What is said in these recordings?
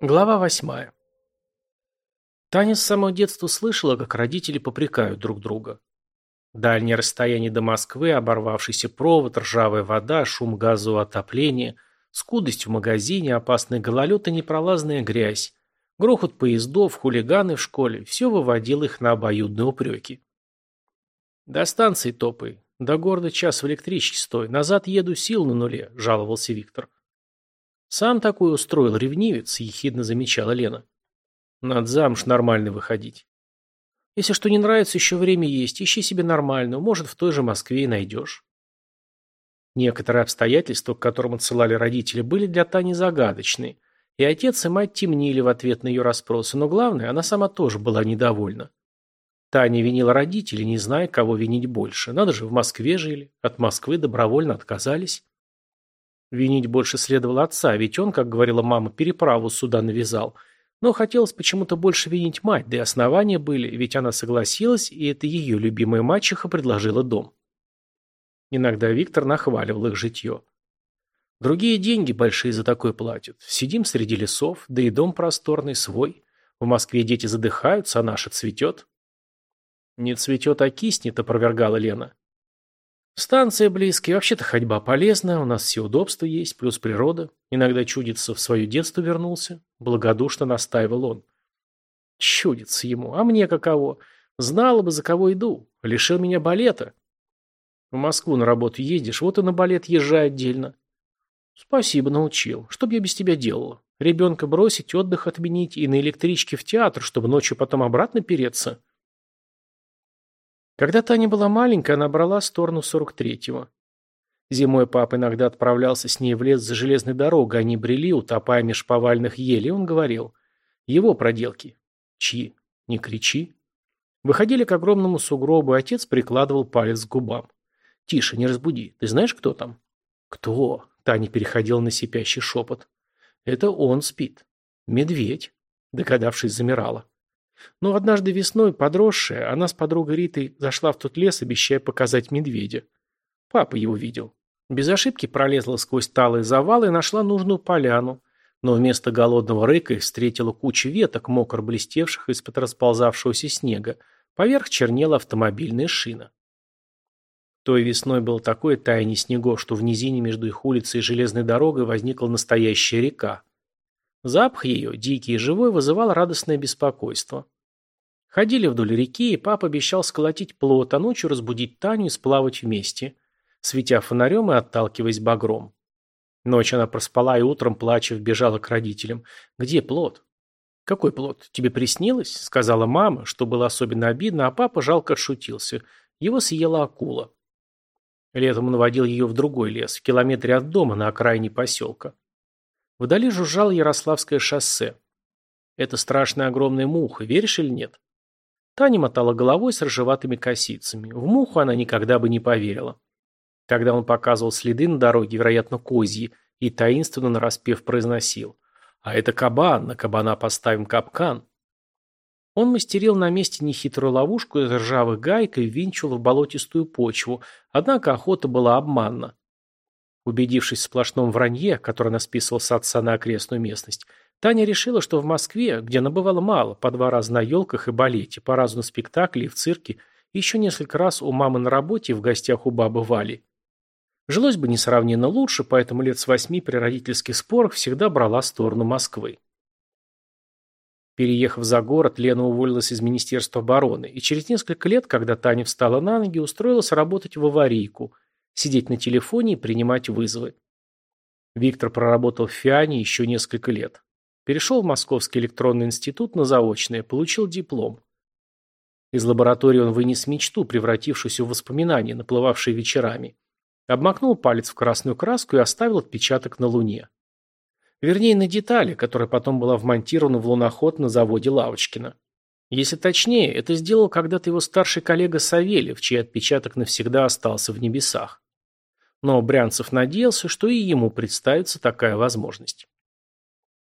Глава восьмая. Таня с самого детства слышала, как родители попрекают друг друга. Дальнее расстояние до Москвы, оборвавшийся провод, ржавая вода, шум газового отопления, скудость в магазине, опасный гололед и непролазная грязь, грохот поездов, хулиганы в школе – все выводило их на обоюдные упреки. «До станции топай. До города час в электричке стой. Назад еду сил на нуле», – жаловался Виктор. – сам такой устроил ревнивец, ехидно замечала Лена. Надо замуж нормально выходить. Если что не нравится, еще время есть, ищи себе нормальную, может, в той же Москве и найдешь. Некоторые обстоятельства, к которым отсылали родители, были для Тани загадочны, и отец и мать темнили в ответ на ее расспросы, но главное, она сама тоже была недовольна. Таня винила родителей, не зная, кого винить больше. Надо же, в Москве жили, от Москвы добровольно отказались. Винить больше следовало отца, ведь он, как говорила мама, переправу сюда навязал. Но хотелось почему-то больше винить мать, да и основания были, ведь она согласилась, и это ее любимая мачеха предложила дом. Иногда Виктор нахваливал их житье. Другие деньги большие за такое платят. Сидим среди лесов, да и дом просторный, свой. В Москве дети задыхаются, а наша цветет. Не цветет, а киснет, опровергала Лена. Станция близкие, вообще-то ходьба полезная, у нас все удобства есть, плюс природа. Иногда чудится в свое детство вернулся. Благодушно настаивал он. Чудится ему, а мне каково? Знала бы, за кого иду. Лишил меня балета. В Москву на работу ездишь, вот и на балет езжай отдельно. Спасибо, научил. Что б я без тебя делала? Ребенка бросить, отдых отменить и на электричке в театр, чтобы ночью потом обратно переться? Когда Таня была маленькая, она брала сторону 43-го. Зимой папа иногда отправлялся с ней в лес за железной дорогой, они брели, утопая меж повальных елей, он говорил. Его проделки. Чьи? Не кричи. Выходили к огромному сугробу, и отец прикладывал палец к губам. «Тише, не разбуди. Ты знаешь, кто там?» «Кто?» – Таня переходила на сипящий шепот. «Это он спит. Медведь», – догадавшись, замирала. Но однажды весной, подросшая, она с подругой Ритой зашла в тот лес, обещая показать медведя. Папа его видел. Без ошибки пролезла сквозь талые завалы и нашла нужную поляну. Но вместо голодного рыка встретила кучу веток, мокро блестевших из-под расползавшегося снега. Поверх чернела автомобильная шина. Той весной было такое таяние снегов, что в низине между их улицей и железной дорогой возникла настоящая река. Запах ее, дикий и живой, вызывал радостное беспокойство. Ходили вдоль реки, и папа обещал сколотить плот, а ночью разбудить Таню и сплавать вместе, светя фонарем и отталкиваясь багром. Ночь она проспала и утром, плача, вбежала к родителям. «Где плод?» «Какой плод? Тебе приснилось?» — сказала мама, что было особенно обидно, а папа жалко шутился. Его съела акула. Летом он водил ее в другой лес, в километре от дома, на окраине поселка. Вдали жужжала Ярославское шоссе. Это страшная огромная муха, веришь или нет? Таня мотала головой с рыжеватыми косицами. В муху она никогда бы не поверила. Когда он показывал следы на дороге, вероятно, козьи, и таинственно нараспев произносил. «А это кабан, на кабана поставим капкан». Он мастерил на месте нехитрую ловушку из ржавых гаек и винчил в болотистую почву, однако охота была обманна. Убедившись в сплошном вранье, которое она списывала с отца на окрестную местность, Таня решила, что в Москве, где она бывала мало, по два раза на елках и балете, по разу на спектакле и в цирке, еще несколько раз у мамы на работе и в гостях у бабы Вали. Жилось бы несравненно лучше, поэтому лет с восьми при родительских спорах всегда брала сторону Москвы. Переехав за город, Лена уволилась из Министерства обороны, и через несколько лет, когда Таня встала на ноги, устроилась работать в аварийку – сидеть на телефоне и принимать вызовы. Виктор проработал в Фиане еще несколько лет. Перешел в Московский электронный институт на заочное, получил диплом. Из лаборатории он вынес мечту, превратившуюся в воспоминания, наплывавшие вечерами. Обмакнул палец в красную краску и оставил отпечаток на Луне. Вернее, на детали, которая потом была вмонтирована в луноход на заводе Лавочкина. Если точнее, это сделал когда-то его старший коллега Савельев, чей отпечаток навсегда остался в небесах. Но Брянцев надеялся, что и ему представится такая возможность.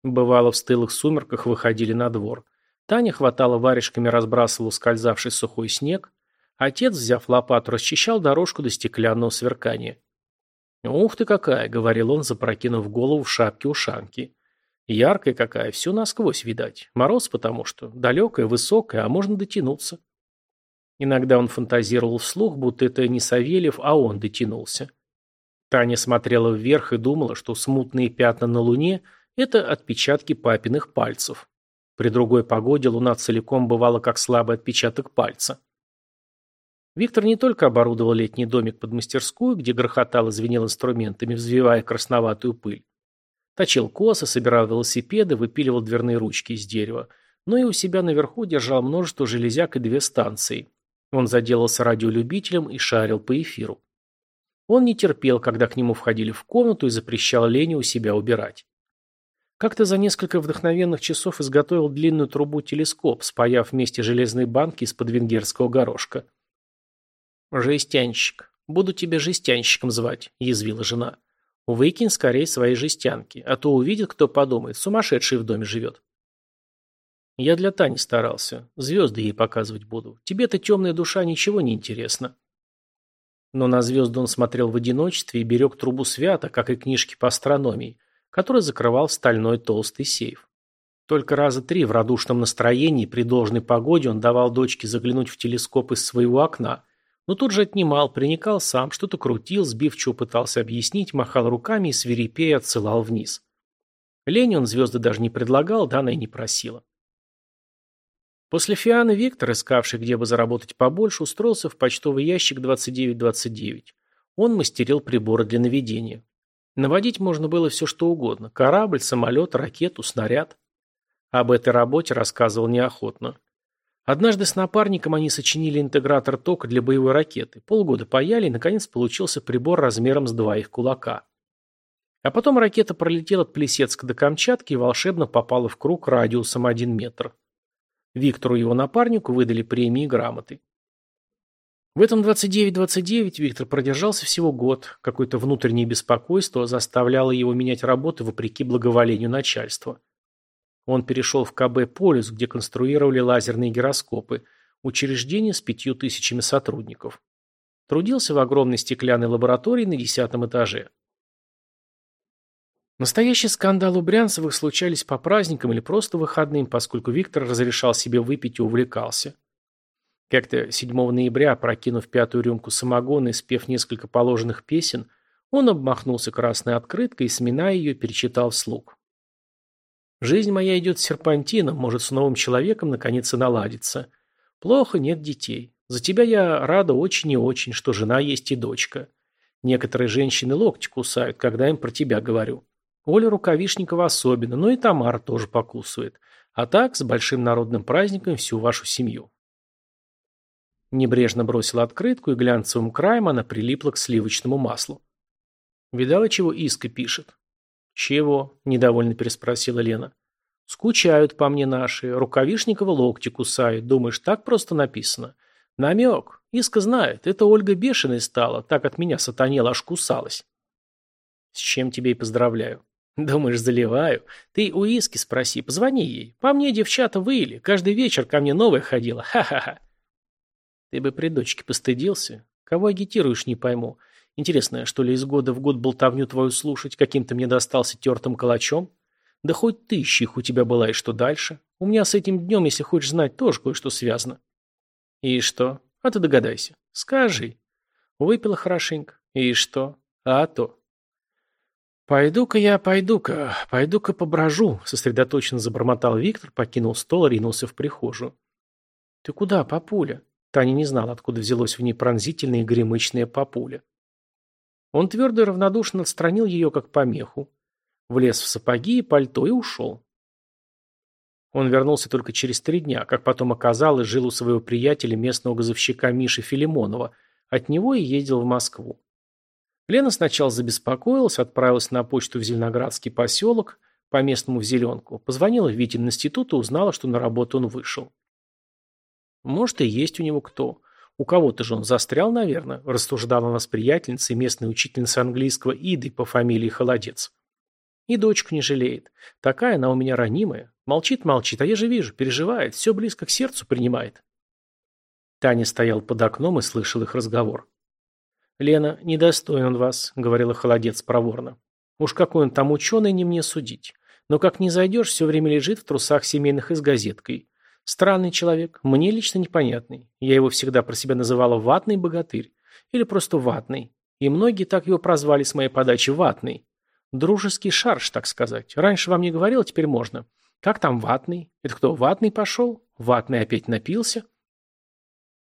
Бывало, в стылых сумерках выходили на двор. Таня хватала варежками, разбрасывала скользавший сухой снег. Отец, взяв лопату, расчищал дорожку до стеклянного сверкания. «Ух ты какая!» — говорил он, запрокинув голову в шапке-ушанки. «Яркая какая, все насквозь видать. Мороз потому что. Далекая, высокая, а можно дотянуться». Иногда он фантазировал вслух, будто это не Савельев, а он дотянулся. Таня смотрела вверх и думала, что смутные пятна на Луне – это отпечатки папиных пальцев. При другой погоде Луна целиком бывала как слабый отпечаток пальца. Виктор не только оборудовал летний домик под мастерскую, где грохотал и звенел инструментами, взвивая красноватую пыль. Точил косы, собирал велосипеды, выпиливал дверные ручки из дерева. Но и у себя наверху держал множество железяк и две станции. Он заделался радиолюбителем и шарил по эфиру. Он не терпел, когда к нему входили в комнату и запрещал Лене у себя убирать. Как-то за несколько вдохновенных часов изготовил длинную трубу-телескоп, спаяв вместе железные банки из-под венгерского горошка. «Жестянщик. Буду тебя жестянщиком звать», — язвила жена. «Выкинь скорее свои жестянки, а то увидит, кто подумает, сумасшедший в доме живет». «Я для Тани старался. Звезды ей показывать буду. Тебе-то темная душа ничего не интересна. Но на звезды он смотрел в одиночестве и берег трубу свято, как и книжки по астрономии, которые закрывал стальной толстый сейф. Только раза три в радушном настроении при должной погоде он давал дочке заглянуть в телескоп из своего окна, но тут же отнимал, приникал сам, что-то крутил, сбивчиво пытался объяснить, махал руками и свирепея отсылал вниз. Лень он звезды даже не предлагал, да и не просила. После Фианы Виктор, искавший, где бы заработать побольше, устроился в почтовый ящик 2929. Он мастерил приборы для наведения. Наводить можно было все что угодно – корабль, самолет, ракету, снаряд. Об этой работе рассказывал неохотно. Однажды с напарником они сочинили интегратор тока для боевой ракеты. Полгода паяли, и, наконец, получился прибор размером с два их кулака. А потом ракета пролетела от Плесецка до Камчатки и волшебно попала в круг радиусом 1 метр. Виктору и его напарнику выдали премии и грамоты. В этом 29-29 Виктор продержался всего год. Какое-то внутреннее беспокойство заставляло его менять работу вопреки благоволению начальства. Он перешел в КБ «Полюс», где конструировали лазерные гироскопы, учреждение с пятью тысячами сотрудников. Трудился в огромной стеклянной лаборатории на десятом этаже. Настоящие скандалы у Брянцевых случались по праздникам или просто выходным, поскольку Виктор разрешал себе выпить и увлекался. Как-то 7 ноября, прокинув пятую рюмку самогона и спев несколько положенных песен, он обмахнулся красной открыткой и, сминая ее, перечитал вслух. «Жизнь моя идет серпантином, может, с новым человеком наконец и наладится. Плохо, нет детей. За тебя я рада очень и очень, что жена есть и дочка. Некоторые женщины локти кусают, когда им про тебя говорю. Оля Рукавишникова особенно, но и Тамара тоже покусывает. А так, с большим народным праздником всю вашу семью. Небрежно бросила открытку, и глянцевым краем она прилипла к сливочному маслу. Видала, чего Иска пишет? Чего? Недовольно переспросила Лена. Скучают по мне наши, Рукавишникова локти кусают. Думаешь, так просто написано? Намек. Иска знает, это Ольга бешеной стала, так от меня сатанела, аж кусалась. С чем тебе и поздравляю. «Думаешь, заливаю? Ты у Иски спроси, позвони ей. По мне девчата выли, каждый вечер ко мне новая ходила, ха-ха-ха». «Ты бы при дочке постыдился? Кого агитируешь, не пойму. Интересно, что ли из года в год болтовню твою слушать, каким-то мне достался тертым калачом? Да хоть тысячи их у тебя была, и что дальше? У меня с этим днем, если хочешь знать, тоже кое-что связано». «И что? А ты догадайся. Скажи». Выпила хорошенько. «И что? А то». «Пойду-ка я, пойду-ка, пойду-ка поброжу», — сосредоточенно забормотал Виктор, покинул стол и ринулся в прихожую. «Ты куда, папуля?» Таня не знала, откуда взялось в ней пронзительное и гремычное папуля. Он твердо и равнодушно отстранил ее, как помеху. Влез в сапоги и пальто и ушел. Он вернулся только через три дня, как потом оказалось, жил у своего приятеля, местного газовщика Миши Филимонова. От него и ездил в Москву. Лена сначала забеспокоилась, отправилась на почту в Зеленоградский поселок, по-местному в Зеленку, позвонила в Витин институт и узнала, что на работу он вышел. Может, и есть у него кто. У кого-то же он застрял, наверное, рассуждала нас приятельница и местная учительница английского Иды по фамилии Холодец. И дочку не жалеет. Такая она у меня ранимая. Молчит, молчит, а я же вижу, переживает, все близко к сердцу принимает. Таня стоял под окном и слышал их разговор. «Лена, недостоин он вас», — говорила холодец проворно. «Уж какой он там ученый, не мне судить. Но как не зайдешь, все время лежит в трусах семейных и с газеткой. Странный человек, мне лично непонятный. Я его всегда про себя называла «ватный богатырь» или просто «ватный». И многие так его прозвали с моей подачи «ватный». Дружеский шарш, так сказать. Раньше вам не говорил, теперь можно. Как там ватный? Это кто, ватный пошел? Ватный опять напился?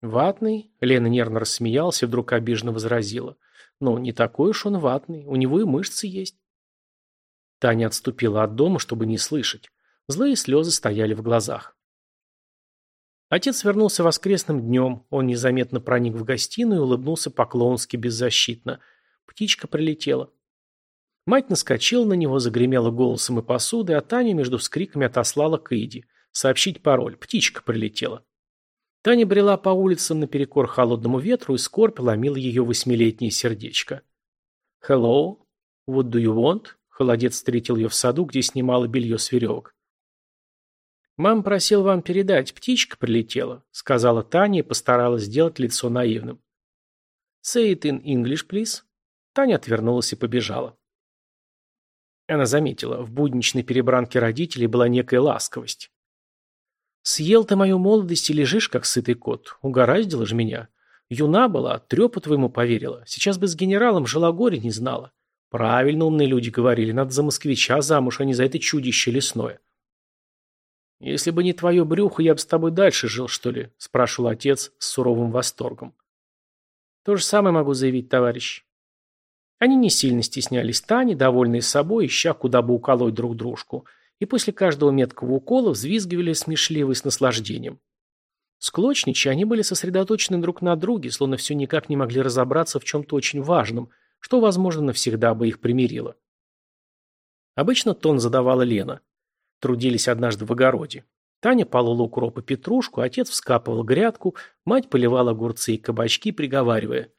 «Ватный?» — Лена нервно рассмеялась и вдруг обиженно возразила. "Ну, не такой уж он ватный. У него и мышцы есть». Таня отступила от дома, чтобы не слышать. Злые слезы стояли в глазах. Отец вернулся воскресным днем. Он незаметно проник в гостиную и улыбнулся поклонски беззащитно. Птичка прилетела. Мать наскочила на него, загремела голосом и посудой, а Таня между вскриками отослала к Иди. Сообщить пароль. Птичка прилетела. Таня брела по улицам наперекор холодному ветру, и скорбь ломила ее восьмилетнее сердечко. «Hello? What do you want?» Холодец встретил ее в саду, где снимала белье с веревок. «Мам просил вам передать, птичка прилетела», — сказала Таня и постаралась сделать лицо наивным. «Say it in English, please». Таня отвернулась и побежала. Она заметила, в будничной перебранке родителей была некая ласковость. Съел ты мою молодость и лежишь, как сытый кот. Угораздило же меня. Юна была, трепу твоему поверила. Сейчас бы с генералом жила горе не знала. Правильно умные люди говорили. Надо за москвича замуж, а не за это чудище лесное. Если бы не твое брюхо, я бы с тобой дальше жил, что ли? Спрашивал отец с суровым восторгом. То же самое могу заявить, товарищ. Они не сильно стеснялись Тани, довольные собой, ища, куда бы уколоть друг дружку – и после каждого меткого укола взвизгивали смешливые с наслаждением. Склочничи, они были сосредоточены друг на друге, словно все никак не могли разобраться в чем-то очень важном, что, возможно, навсегда бы их примирило. Обычно тон задавала Лена. Трудились однажды в огороде. Таня полола укроп и петрушку, отец вскапывал грядку, мать поливала огурцы и кабачки, приговаривая.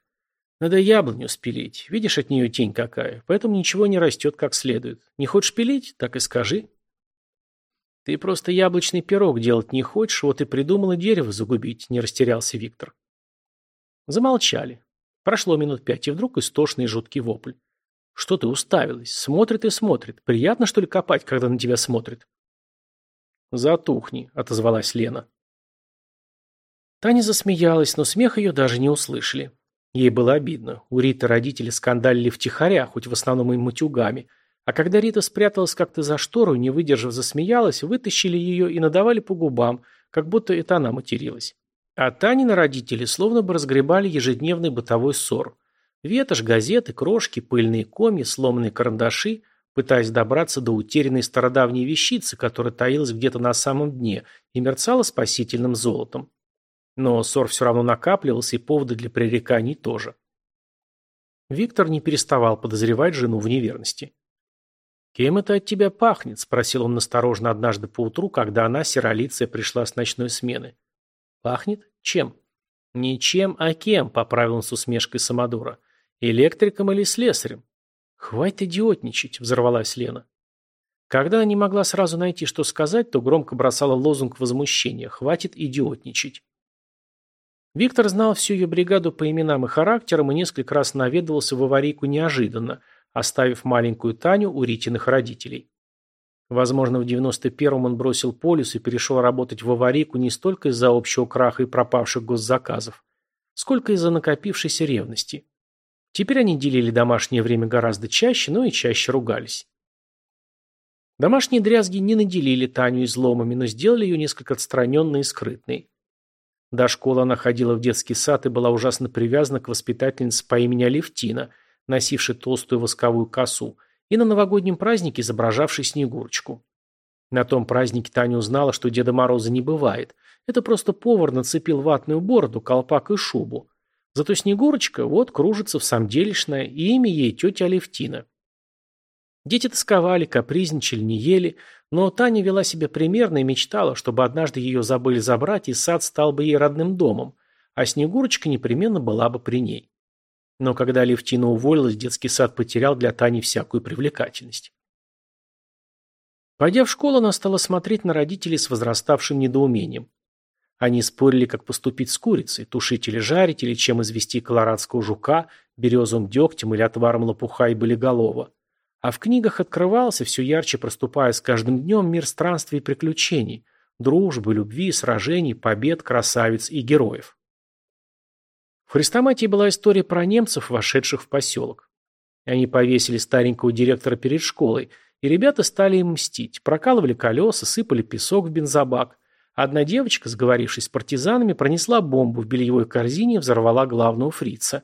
«Надо яблоню спилить. Видишь, от нее тень какая, поэтому ничего не растет как следует. Не хочешь пилить? Так и скажи». «Ты просто яблочный пирог делать не хочешь, вот и придумала дерево загубить», — не растерялся Виктор. Замолчали. Прошло минут пять, и вдруг истошный и жуткий вопль. «Что ты уставилась? Смотрит и смотрит. Приятно, что ли, копать, когда на тебя смотрит?» «Затухни», — отозвалась Лена. Таня засмеялась, но смех ее даже не услышали. Ей было обидно. У Риты родители скандалили втихаря, хоть в основном и матюгами — а когда Рита спряталась как-то за штору, не выдержав, засмеялась, вытащили ее и надавали по губам, как будто это она материлась. А Танина родители словно бы разгребали ежедневный бытовой ссор. Ветошь, газеты, крошки, пыльные комья, сломанные карандаши, пытаясь добраться до утерянной стародавней вещицы, которая таилась где-то на самом дне и мерцала спасительным золотом. Но ссор все равно накапливался, и поводы для пререканий тоже. Виктор не переставал подозревать жену в неверности. «Кем это от тебя пахнет?» – спросил он насторожно однажды поутру, когда она, сиролиция, пришла с ночной смены. «Пахнет? Чем?» «Не чем, а кем?» – поправил он с усмешкой Самодора. «Электриком или слесарем?» «Хватит идиотничать!» – взорвалась Лена. Когда она не могла сразу найти, что сказать, то громко бросала лозунг возмущения «Хватит идиотничать!». Виктор знал всю ее бригаду по именам и характерам и несколько раз наведывался в аварийку неожиданно – оставив маленькую Таню у Ритиных родителей. Возможно, в 91-м он бросил полюс и перешел работать в аварийку не столько из-за общего краха и пропавших госзаказов, сколько из-за накопившейся ревности. Теперь они делили домашнее время гораздо чаще, но и чаще ругались. Домашние дрязги не наделили Таню изломами, но сделали ее несколько отстраненной и скрытной. До школы она ходила в детский сад и была ужасно привязана к воспитательнице по имени Алевтина – носивший толстую восковую косу, и на новогоднем празднике, изображавший Снегурочку. На том празднике Таня узнала, что Деда Мороза не бывает. Это просто повар нацепил ватную бороду, колпак и шубу. Зато Снегурочка вот кружится в самделишное, и имя ей тетя Алевтина. Дети тосковали, капризничали, не ели, но Таня вела себя примерно и мечтала, чтобы однажды ее забыли забрать, и сад стал бы ей родным домом, а Снегурочка непременно была бы при ней. Но когда Левтина уволилась, детский сад потерял для Тани всякую привлекательность. Пойдя в школу, она стала смотреть на родителей с возраставшим недоумением. Они спорили, как поступить с курицей, тушить или жарить, или чем извести колорадского жука, березовым дегтем или отваром лопуха и болиголова. А в книгах открывался, все ярче проступая с каждым днем, мир странствий и приключений, дружбы, любви, сражений, побед, красавиц и героев. В Хрестоматии была история про немцев, вошедших в поселок. Они повесили старенького директора перед школой, и ребята стали им мстить. Прокалывали колеса, сыпали песок в бензобак. Одна девочка, сговорившись с партизанами, пронесла бомбу в бельевой корзине и взорвала главного фрица.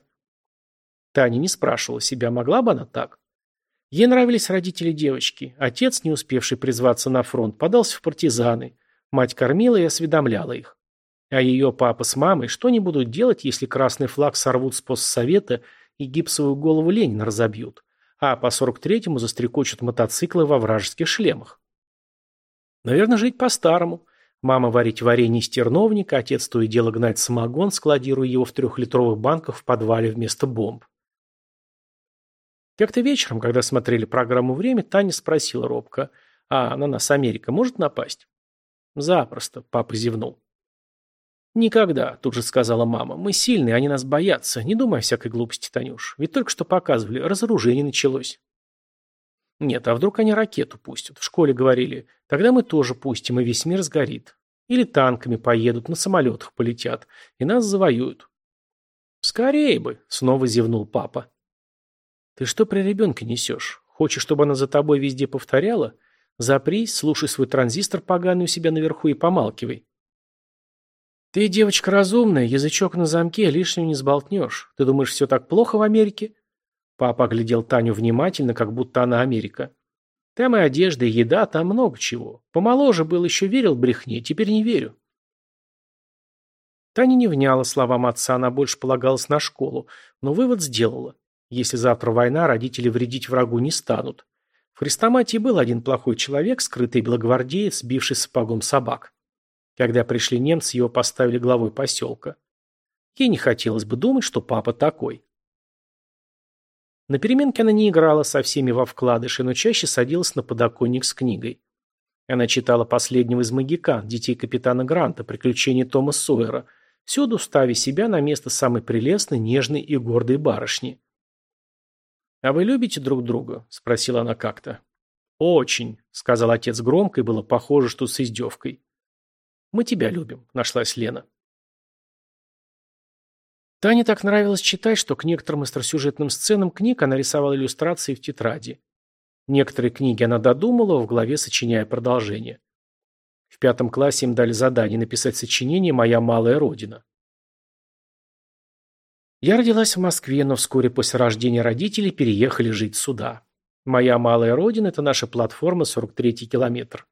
Таня не спрашивала себя, могла бы она так. Ей нравились родители девочки. Отец, не успевший призваться на фронт, подался в партизаны. Мать кормила и осведомляла их. А ее папа с мамой что не будут делать, если красный флаг сорвут с постсовета и гипсовую голову Ленина разобьют, а по 43-му застрекочут мотоциклы во вражеских шлемах? Наверное, жить по-старому. Мама варить варенье из терновника, отец то и дело гнать самогон, складируя его в трехлитровых банках в подвале вместо бомб. Как-то вечером, когда смотрели программу «Время», Таня спросила робко, а на нас Америка может напасть? Запросто, папа зевнул. «Никогда», — тут же сказала мама. «Мы сильные, они нас боятся. Не думай о всякой глупости, Танюш. Ведь только что показывали, разоружение началось». «Нет, а вдруг они ракету пустят?» В школе говорили. «Тогда мы тоже пустим, и весь мир сгорит. Или танками поедут, на самолетах полетят, и нас завоюют». «Скорее бы!» — снова зевнул папа. «Ты что при ребенке несешь? Хочешь, чтобы она за тобой везде повторяла? Запрись, слушай свой транзистор поганый у себя наверху и помалкивай». «Ты, девочка разумная, язычок на замке, лишнего не сболтнешь. Ты думаешь, все так плохо в Америке?» Папа глядел Таню внимательно, как будто она Америка. «Там и одежда, и еда, там много чего. Помоложе был, еще верил брехне, теперь не верю». Таня не вняла словам отца, она больше полагалась на школу, но вывод сделала. Если завтра война, родители вредить врагу не станут. В Хрестоматии был один плохой человек, скрытый белогвардеец, сбивший сапогом собак когда пришли немцы, его поставили главой поселка. Ей не хотелось бы думать, что папа такой. На переменке она не играла со всеми во вкладыши, но чаще садилась на подоконник с книгой. Она читала последнего из магикан, детей капитана Гранта, приключения Тома Сойера, всюду ставя себя на место самой прелестной, нежной и гордой барышни. «А вы любите друг друга?» – спросила она как-то. «Очень», – сказал отец громко, и было похоже, что с издевкой. «Мы тебя любим», — нашлась Лена. Тане так нравилось читать, что к некоторым остросюжетным сценам книг она рисовала иллюстрации в тетради. Некоторые книги она додумала, в голове сочиняя продолжение. В пятом классе им дали задание написать сочинение «Моя малая родина». Я родилась в Москве, но вскоре после рождения родителей переехали жить сюда. «Моя малая родина» – это наша платформа 43-й километр.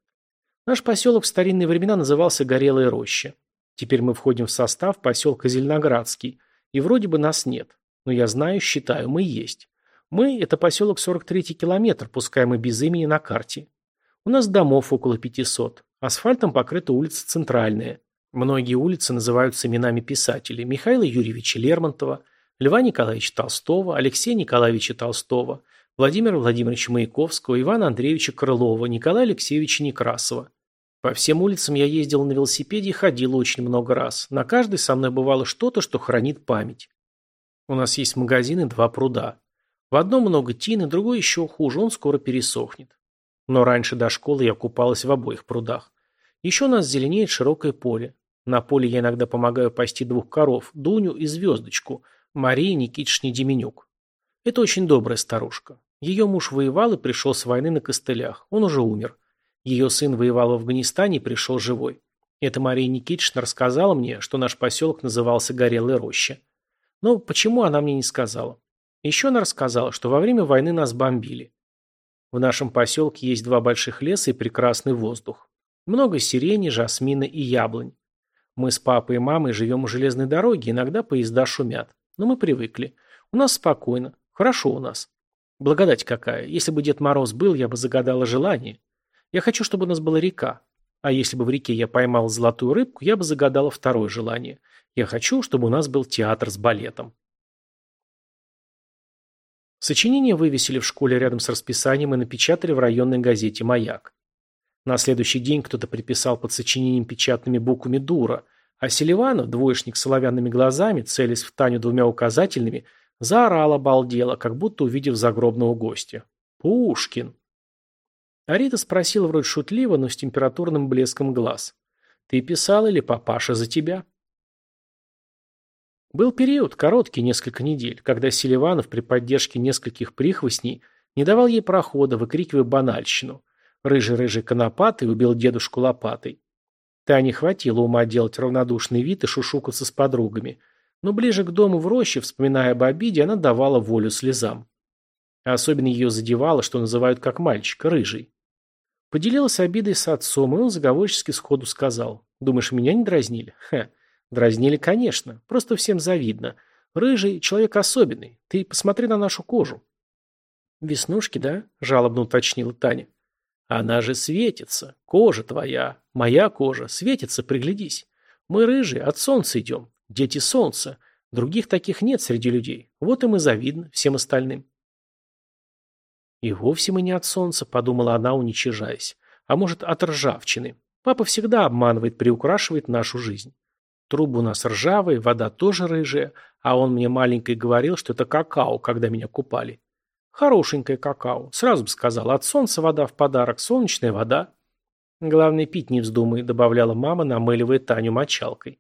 Наш поселок в старинные времена назывался Горелая роща. Теперь мы входим в состав поселка Зеленоградский, и вроде бы нас нет. Но я знаю, считаю, мы есть. Мы – это поселок 43-й километр, пускай мы без имени на карте. У нас домов около 500. Асфальтом покрыта улица Центральная. Многие улицы называются именами писателей. Михаила Юрьевича Лермонтова, Льва Николаевича Толстого, Алексея Николаевича Толстого, Владимира Владимировича Маяковского, Ивана Андреевича Крылова, Николая Алексеевича Некрасова. По всем улицам я ездил на велосипеде и ходил очень много раз. На каждой со мной бывало что-то, что хранит память. У нас есть магазины два пруда. В одном много тины, другой еще хуже, он скоро пересохнет. Но раньше до школы я купалась в обоих прудах. Еще у нас зеленеет широкое поле. На поле я иногда помогаю пасти двух коров, Дуню и Звездочку, Марии Никитишне Деменюк. Это очень добрая старушка. Ее муж воевал и пришел с войны на костылях. Он уже умер. Ее сын воевал в Афганистане и пришел живой. Это Мария Никитична рассказала мне, что наш поселок назывался Горелая роща. Но почему она мне не сказала? Еще она рассказала, что во время войны нас бомбили. В нашем поселке есть два больших леса и прекрасный воздух. Много сирени, жасмина и яблонь. Мы с папой и мамой живем у железной дороги, иногда поезда шумят. Но мы привыкли. У нас спокойно. Хорошо у нас. Благодать какая. Если бы Дед Мороз был, я бы загадала желание. Я хочу, чтобы у нас была река. А если бы в реке я поймал золотую рыбку, я бы загадала второе желание. Я хочу, чтобы у нас был театр с балетом. Сочинение вывесили в школе рядом с расписанием и напечатали в районной газете «Маяк». На следующий день кто-то приписал под сочинением печатными буквами «Дура», а Селиванов, двоечник с соловянными глазами, целясь в Таню двумя указательными, заорал обалдело, как будто увидев загробного гостя. «Пушкин!» Арита спросил вроде шутливо, но с температурным блеском глаз. «Ты писал или папаша за тебя?» Был период, короткий, несколько недель, когда Селиванов при поддержке нескольких прихвостней не давал ей прохода, выкрикивая банальщину. «Рыжий-рыжий конопатый убил дедушку лопатой». Та не хватило ума делать равнодушный вид и шушукаться с подругами. Но ближе к дому в роще, вспоминая об обиде, она давала волю слезам. Особенно ее задевало, что называют как мальчика, рыжий. Поделилась обидой с отцом, и он заговорчески сходу сказал. «Думаешь, меня не дразнили?» «Ха, дразнили, конечно. Просто всем завидно. Рыжий – человек особенный. Ты посмотри на нашу кожу». «Веснушки, да?» – жалобно уточнила Таня. «Она же светится. Кожа твоя, моя кожа. Светится, приглядись. Мы рыжие, от солнца идем. Дети солнца. Других таких нет среди людей. Вот им и завидно всем остальным». И вовсе мы не от солнца, подумала она, уничижаясь, а может от ржавчины. Папа всегда обманывает, приукрашивает нашу жизнь. Трубы у нас ржавые, вода тоже рыжая, а он мне маленькой говорил, что это какао, когда меня купали. Хорошенькое какао. Сразу бы сказал, от солнца вода в подарок, солнечная вода. Главное, пить не вздумай, добавляла мама, намыливая Таню мочалкой.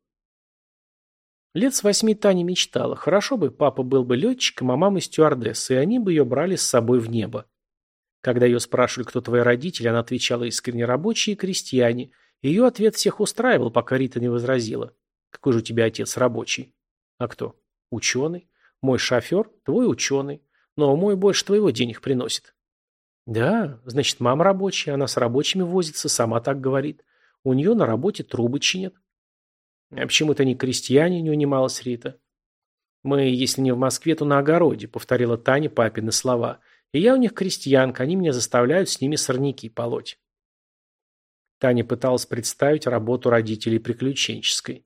Лет с восьми Таня мечтала. Хорошо бы папа был бы летчиком, а мама стюардессой, и они бы ее брали с собой в небо. Когда ее спрашивали, кто твои родители, она отвечала искренне рабочие и крестьяне. Ее ответ всех устраивал, пока Рита не возразила. Какой же у тебя отец рабочий? А кто? Ученый. Мой шофер, твой ученый. Но мой больше твоего денег приносит. Да, значит, мама рабочая, она с рабочими возится, сама так говорит. У нее на работе трубы чинят. А почему-то ни крестьянин не унималась Рита. «Мы, если не в Москве, то на огороде», — повторила Таня папины слова. «И я у них крестьянка, они меня заставляют с ними сорняки полоть». Таня пыталась представить работу родителей приключенческой.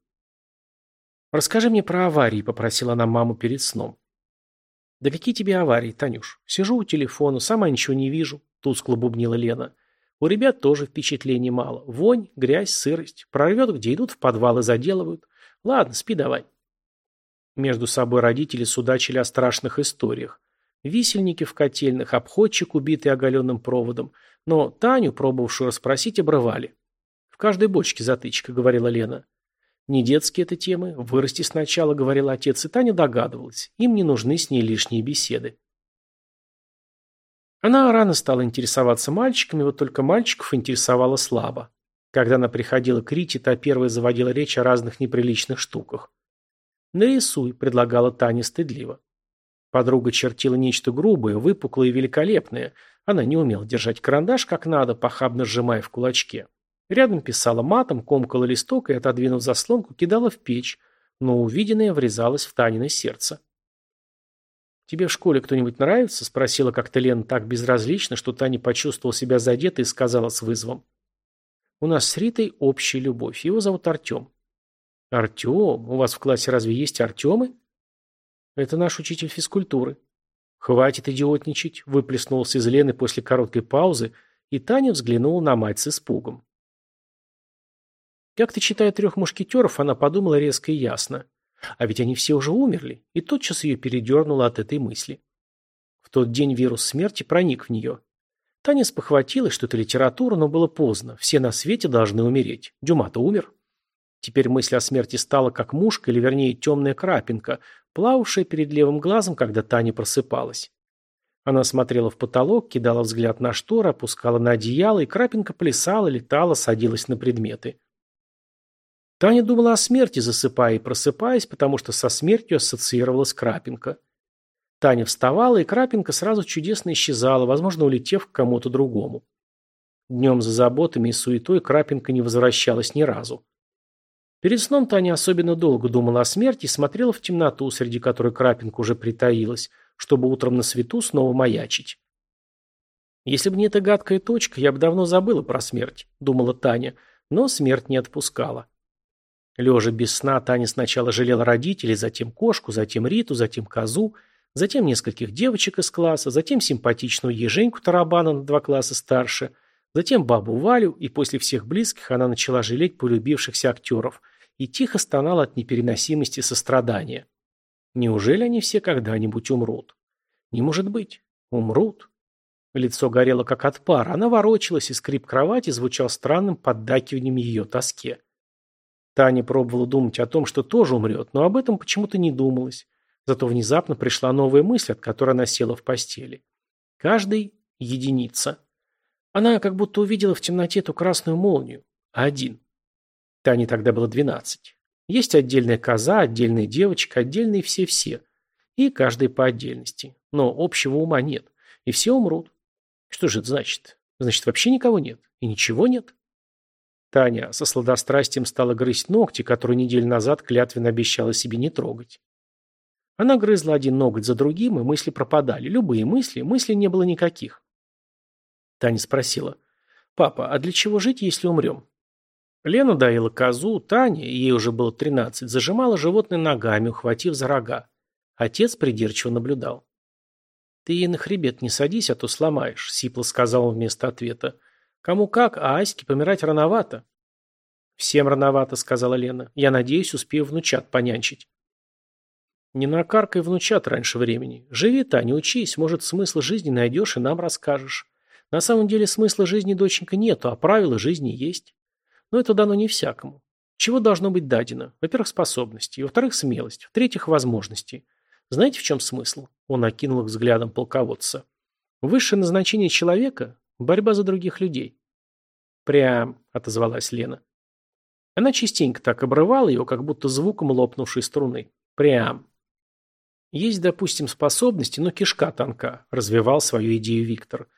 «Расскажи мне про аварии», — попросила она маму перед сном. «Да какие тебе аварии, Танюш? Сижу у телефона, сама ничего не вижу», — тускло бубнила Лена. У ребят тоже впечатлений мало. Вонь, грязь, сырость. Прорвет, где идут, в подвалы заделывают. Ладно, спи давай. Между собой родители судачили о страшных историях. Висельники в котельных, обходчик, убитый оголенным проводом. Но Таню, пробовавшую расспросить, обрывали. «В каждой бочке затычка», — говорила Лена. «Не детские это темы. Вырасти сначала», — говорил отец, и Таня догадывалась. Им не нужны с ней лишние беседы. Она рано стала интересоваться мальчиками, вот только мальчиков интересовала слабо. Когда она приходила к Рите, та первая заводила речь о разных неприличных штуках. «Нарисуй», — предлагала Таня стыдливо. Подруга чертила нечто грубое, выпуклое и великолепное. Она не умела держать карандаш как надо, похабно сжимая в кулачке. Рядом писала матом, комкала листок и, отодвинув заслонку, кидала в печь, но увиденное врезалось в Танино сердце. Тебе в школе кто-нибудь нравится? Спросила как-то Лена так безразлично, что Таня почувствовала себя задетой и сказала с вызовом. У нас с Ритой общая любовь. Его зовут Артем. Артем? У вас в классе разве есть Артемы? Это наш учитель физкультуры. Хватит идиотничать, выплеснулся из Лены после короткой паузы, и Таня взглянула на мать с испугом. Как-то читая «Трех мушкетеров», она подумала резко и ясно – а ведь они все уже умерли, и тотчас ее передернуло от этой мысли. В тот день вирус смерти проник в нее. Таня спохватилась, что это литература, но было поздно. Все на свете должны умереть. Дюма-то умер. Теперь мысль о смерти стала как мушка, или вернее темная крапинка, плававшая перед левым глазом, когда Таня просыпалась. Она смотрела в потолок, кидала взгляд на шторы, опускала на одеяло, и крапинка плясала, летала, садилась на предметы. Таня думала о смерти, засыпая и просыпаясь, потому что со смертью ассоциировалась Крапинка. Таня вставала, и Крапинка сразу чудесно исчезала, возможно, улетев к кому-то другому. Днем за заботами и суетой Крапинка не возвращалась ни разу. Перед сном Таня особенно долго думала о смерти и смотрела в темноту, среди которой Крапинка уже притаилась, чтобы утром на свету снова маячить. «Если бы не эта гадкая точка, я бы давно забыла про смерть», — думала Таня, но смерть не отпускала. Лежа без сна, Таня сначала жалела родителей, затем кошку, затем Риту, затем козу, затем нескольких девочек из класса, затем симпатичную еженьку Тарабана на два класса старше, затем бабу Валю, и после всех близких она начала жалеть полюбившихся актеров и тихо стонала от непереносимости сострадания. Неужели они все когда-нибудь умрут? Не может быть. Умрут. Лицо горело как от пара, она ворочалась, и скрип кровати звучал странным поддакиванием ее тоске. Таня пробовала думать о том, что тоже умрет, но об этом почему-то не думалось. Зато внезапно пришла новая мысль, от которой она села в постели. Каждый — единица. Она как будто увидела в темноте эту красную молнию. Один. Тане тогда было двенадцать. Есть отдельная коза, отдельная девочка, отдельные все-все. И каждый по отдельности. Но общего ума нет. И все умрут. Что же это значит? Значит, вообще никого нет. И ничего нет. Таня, со сладострастием стала грызть ногти, которые неделю назад клятвенно обещала себе не трогать. Она грызла один ноготь за другим, и мысли пропадали. Любые мысли, мыслей не было никаких. Таня спросила, «Папа, а для чего жить, если умрем?» Лена доила козу, Таня, ей уже было тринадцать, зажимала животное ногами, ухватив за рога. Отец придирчиво наблюдал. «Ты ей на хребет не садись, а то сломаешь», — сипло сказал он вместо ответа. Кому как, а Аське помирать рановато. Всем рановато, сказала Лена. Я надеюсь, успею внучат понянчить. Не накаркай внучат раньше времени. Живи, Таня, учись, может, смысл жизни найдешь и нам расскажешь. На самом деле смысла жизни, доченька, нету, а правила жизни есть. Но это дано не всякому. Чего должно быть дадено? Во-первых, способности, во-вторых, смелость, в-третьих, возможности. Знаете, в чем смысл? Он окинул их взглядом полководца. Высшее назначение человека Борьба за других людей. Прям, отозвалась Лена. Она частенько так обрывала его, как будто звуком лопнувшей струны. Прям. Есть, допустим, способности, но кишка тонка, развивал свою идею Виктор.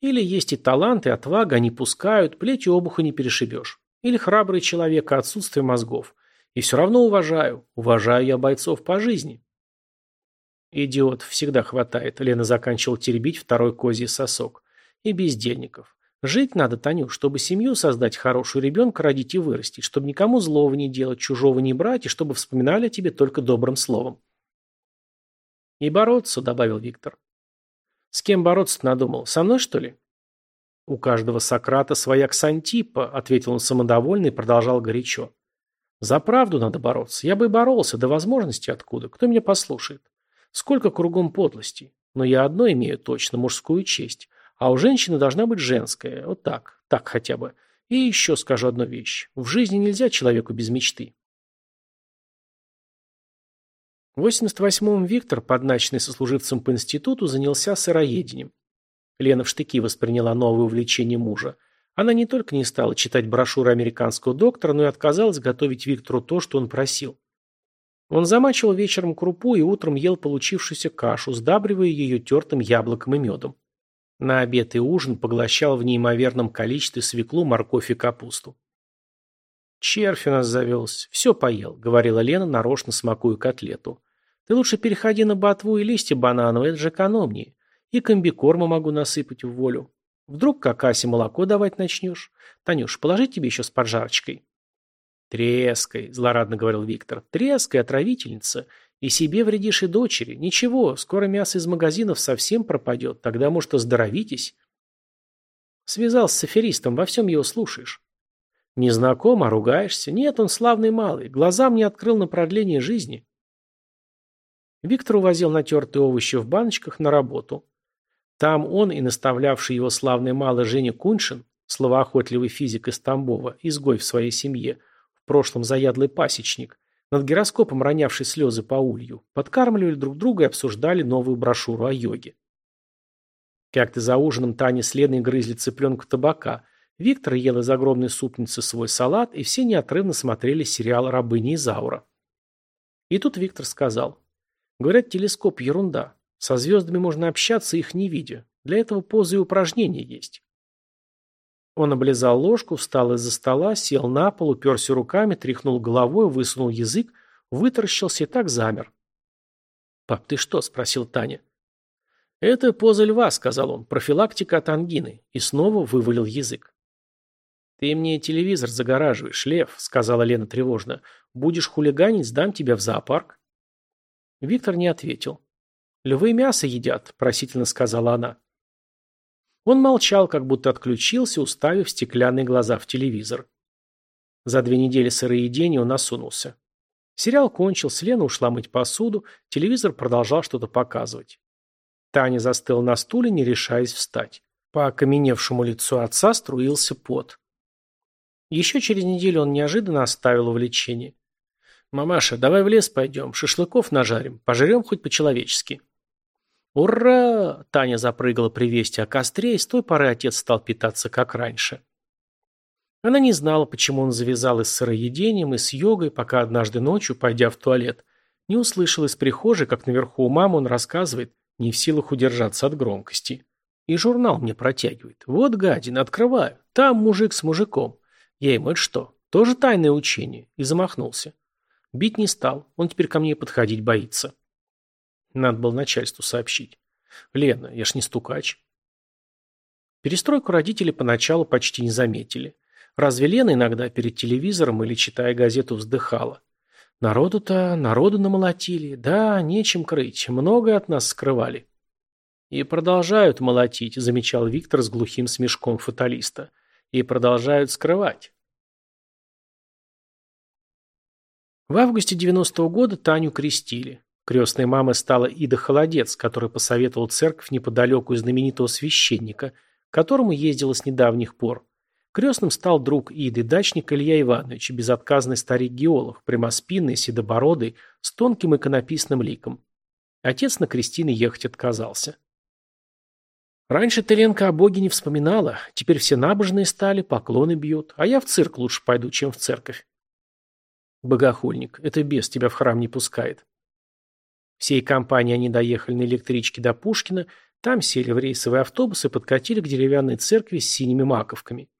Или есть и таланты, и отвага, они пускают, плечи обуха не перешибешь. Или храбрый человек, а отсутствие мозгов. И все равно уважаю. Уважаю я бойцов по жизни. Идиот всегда хватает. Лена заканчивал теребить второй козий сосок и бездельников. Жить надо, Таню, чтобы семью создать хорошую ребенка, родить и вырастить, чтобы никому злого не делать, чужого не брать, и чтобы вспоминали о тебе только добрым словом. «И бороться», — добавил Виктор. «С кем бороться-то надумал? Со мной, что ли?» «У каждого Сократа своя ксантипа», — ответил он самодовольно и продолжал горячо. «За правду надо бороться. Я бы и боролся, до возможности откуда. Кто меня послушает? Сколько кругом подлости. Но я одно имею точно, мужскую честь. А у женщины должна быть женская, вот так, так хотя бы. И еще скажу одну вещь. В жизни нельзя человеку без мечты. В 88-м Виктор, подначенный сослуживцем по институту, занялся сыроедением. Лена в штыки восприняла новое увлечение мужа. Она не только не стала читать брошюры американского доктора, но и отказалась готовить Виктору то, что он просил. Он замачивал вечером крупу и утром ел получившуюся кашу, сдабривая ее тертым яблоком и медом. На обед и ужин поглощал в неимоверном количестве свеклу, морковь и капусту. «Червь у нас завелся. Все поел», — говорила Лена, нарочно смакуя котлету. «Ты лучше переходи на ботву и листья банановые, это же экономнее. И комбикорма могу насыпать в волю. Вдруг как Асе молоко давать начнешь? Танюш, положи тебе еще с поджарочкой». Треской, — злорадно говорил Виктор. Треской, отравительница. И себе вредишь, и дочери. Ничего, скоро мясо из магазинов совсем пропадет. Тогда, может, оздоровитесь. Связался с аферистом, во всем его слушаешь. Не знаком, а ругаешься. Нет, он славный малый. Глаза мне открыл на продление жизни. Виктор увозил натертые овощи в баночках на работу. Там он и наставлявший его славный малый Женя Куншин, словоохотливый физик из Тамбова, изгой в своей семье, в прошлом заядлый пасечник, над гироскопом, ронявший слезы по улью, подкармливали друг друга и обсуждали новую брошюру о йоге. Как-то за ужином Таня с Леной грызли цыпленка табака. Виктор ел из огромной супницы свой салат, и все неотрывно смотрели сериал «Рабыни Изаура». И тут Виктор сказал. Говорят, телескоп – ерунда. Со звездами можно общаться, их не видя. Для этого позы и упражнения есть. Он облизал ложку, встал из-за стола, сел на пол, уперся руками, тряхнул головой, высунул язык, вытаращился и так замер. «Пап, ты что?» – спросил Таня. «Это поза льва», – сказал он, – «профилактика от ангины». И снова вывалил язык. «Ты мне телевизор загораживаешь, лев», – сказала Лена тревожно. «Будешь хулиганить, сдам тебя в зоопарк». Виктор не ответил. «Львы мясо едят», – просительно сказала она. Он молчал, как будто отключился, уставив стеклянные глаза в телевизор. За две недели сыроедения он осунулся. Сериал кончился, Лена ушла мыть посуду, телевизор продолжал что-то показывать. Таня застыла на стуле, не решаясь встать. По окаменевшему лицу отца струился пот. Еще через неделю он неожиданно оставил увлечение. «Мамаша, давай в лес пойдем, шашлыков нажарим, пожрем хоть по-человечески». «Ура!» – Таня запрыгала при вести о а костре и с той поры отец стал питаться как раньше. Она не знала, почему он завязал и с сыроедением, и с йогой, пока однажды ночью, пойдя в туалет, не услышал из прихожей, как наверху у мамы он рассказывает, не в силах удержаться от громкости. И журнал мне протягивает. «Вот гадин, открываю. Там мужик с мужиком. Я ему это что? Тоже тайное учение?» И замахнулся. Бить не стал. Он теперь ко мне подходить боится. Надо было начальству сообщить. Лена, я ж не стукач. Перестройку родители поначалу почти не заметили. Разве Лена иногда перед телевизором или читая газету вздыхала? Народу-то, народу намолотили. Да, нечем крыть, многое от нас скрывали. И продолжают молотить, замечал Виктор с глухим смешком фаталиста. И продолжают скрывать. В августе 90-го года Таню крестили. Крестной мама стала Ида Холодец, который посоветовал церковь неподалеку знаменитого священника, к которому ездила с недавних пор. Крестным стал друг Иды, дачник Илья Иванович, безотказный старик-геолог, прямоспинный, седобородый, с тонким иконописным ликом. Отец на Кристины ехать отказался. Раньше ты, Ленка, о Боге не вспоминала, теперь все набожные стали, поклоны бьют, а я в цирк лучше пойду, чем в церковь. Богохульник, это бес тебя в храм не пускает. Всей компании они доехали на электричке до Пушкина, там сели в рейсовый автобус и подкатили к деревянной церкви с синими маковками.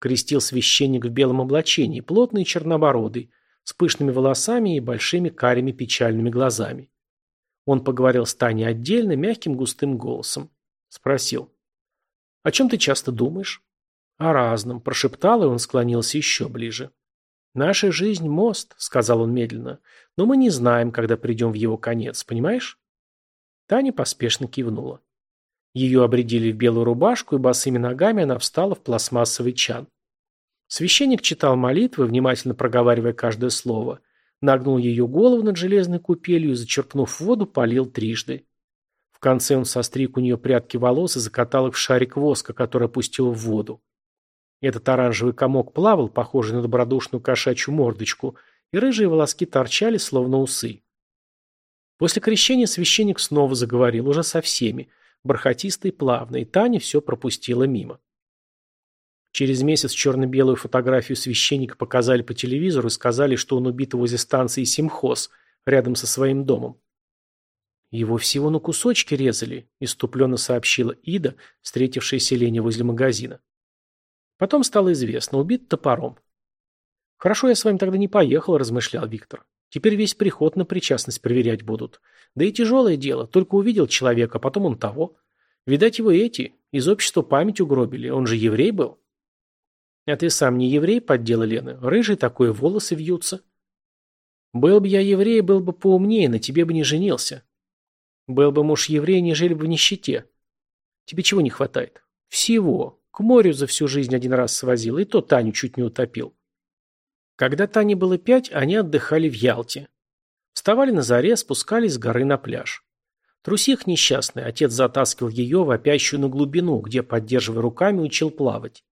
Крестил священник в белом облачении, плотный и чернобородый, с пышными волосами и большими карими печальными глазами. Он поговорил с Таней отдельно, мягким густым голосом. Спросил. «О чем ты часто думаешь?» «О разном», – прошептал, и он склонился еще ближе. Наша жизнь – мост, сказал он медленно, но мы не знаем, когда придем в его конец, понимаешь? Таня поспешно кивнула. Ее обредили в белую рубашку, и босыми ногами она встала в пластмассовый чан. Священник читал молитвы, внимательно проговаривая каждое слово, нагнул ее голову над железной купелью и, зачерпнув воду, полил трижды. В конце он состриг у нее прядки волос и закатал их в шарик воска, который опустил в воду. Этот оранжевый комок плавал, похожий на добродушную кошачью мордочку, и рыжие волоски торчали, словно усы. После крещения священник снова заговорил уже со всеми, бархатисто и плавно, и Таня все пропустила мимо. Через месяц черно-белую фотографию священника показали по телевизору и сказали, что он убит возле станции Симхоз, рядом со своим домом. «Его всего на кусочки резали», – иступленно сообщила Ида, встретившаяся Лене возле магазина. Потом стало известно, убит топором. Хорошо, я с вами тогда не поехал, размышлял Виктор. Теперь весь приход на причастность проверять будут. Да и тяжелое дело, только увидел человека, потом он того. Видать, его эти из общества память угробили, он же еврей был. А ты сам не еврей, поддела Лены, рыжий такой, волосы вьются. Был бы я еврей, был бы поумнее, на тебе бы не женился. Был бы муж еврей, не жили бы в нищете. Тебе чего не хватает? Всего. К морю за всю жизнь один раз свозил и то Таню чуть не утопил. Когда Тане было пять, они отдыхали в Ялте. Вставали на заре, спускались с горы на пляж. Трусих несчастный, отец затаскивал ее, в вопящую на глубину, где, поддерживая руками, учил плавать.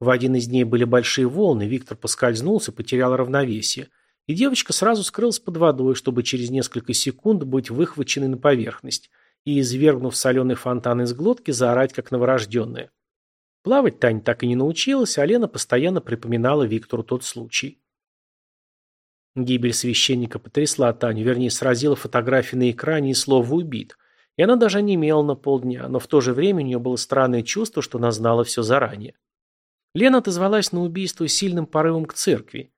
В один из дней были большие волны, Виктор поскользнулся, потерял равновесие, и девочка сразу скрылась под водой, чтобы через несколько секунд быть выхваченной на поверхность и, извергнув соленый фонтан из глотки, заорать, как новорожденная. Плавать Тань так и не научилась, а Лена постоянно припоминала Виктору тот случай. Гибель священника потрясла Таню, вернее, сразила фотографии на экране и слово «убит». И она даже не имела на полдня, но в то же время у нее было странное чувство, что она знала все заранее. Лена отозвалась на убийство сильным порывом к церкви.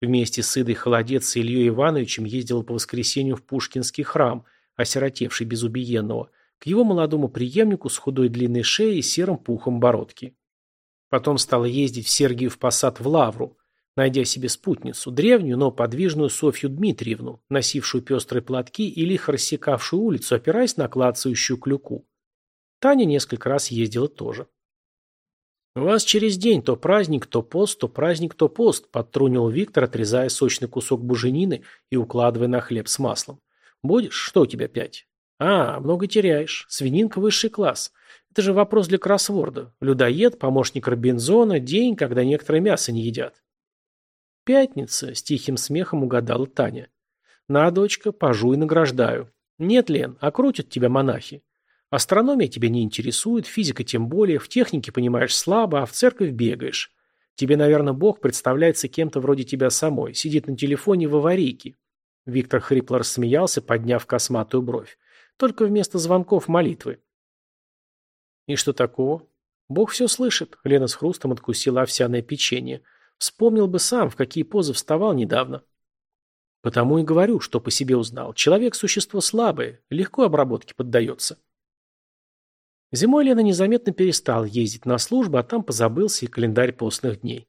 Вместе с Идой Холодец и Ильей Ивановичем ездила по воскресенью в Пушкинский храм, осиротевший без убиенного, к его молодому преемнику с худой длинной шеей и серым пухом бородки. Потом стала ездить в Сергиев Посад в Лавру, найдя себе спутницу, древнюю, но подвижную Софью Дмитриевну, носившую пестрые платки и лихо рассекавшую улицу, опираясь на клацающую клюку. Таня несколько раз ездила тоже. «У вас через день то праздник, то пост, то праздник, то пост», – подтрунил Виктор, отрезая сочный кусок буженины и укладывая на хлеб с маслом. «Будешь? Что у тебя пять?» «А, много теряешь. Свининка высший класс. Это же вопрос для кроссворда. Людоед, помощник Робинзона, день, когда некоторые мясо не едят. Пятница, с тихим смехом угадала Таня. На, дочка, пожуй награждаю. Нет, Лен, а окрутят тебя монахи. Астрономия тебя не интересует, физика тем более, в технике понимаешь слабо, а в церковь бегаешь. Тебе, наверное, Бог представляется кем-то вроде тебя самой, сидит на телефоне в аварийке. Виктор хрипло рассмеялся, подняв косматую бровь. Только вместо звонков молитвы. «И что такого?» «Бог все слышит», — Лена с хрустом откусила овсяное печенье. «Вспомнил бы сам, в какие позы вставал недавно». «Потому и говорю, что по себе узнал. Человек — существо слабое, легко обработке поддается». Зимой Лена незаметно перестал ездить на службу, а там позабылся и календарь постных дней.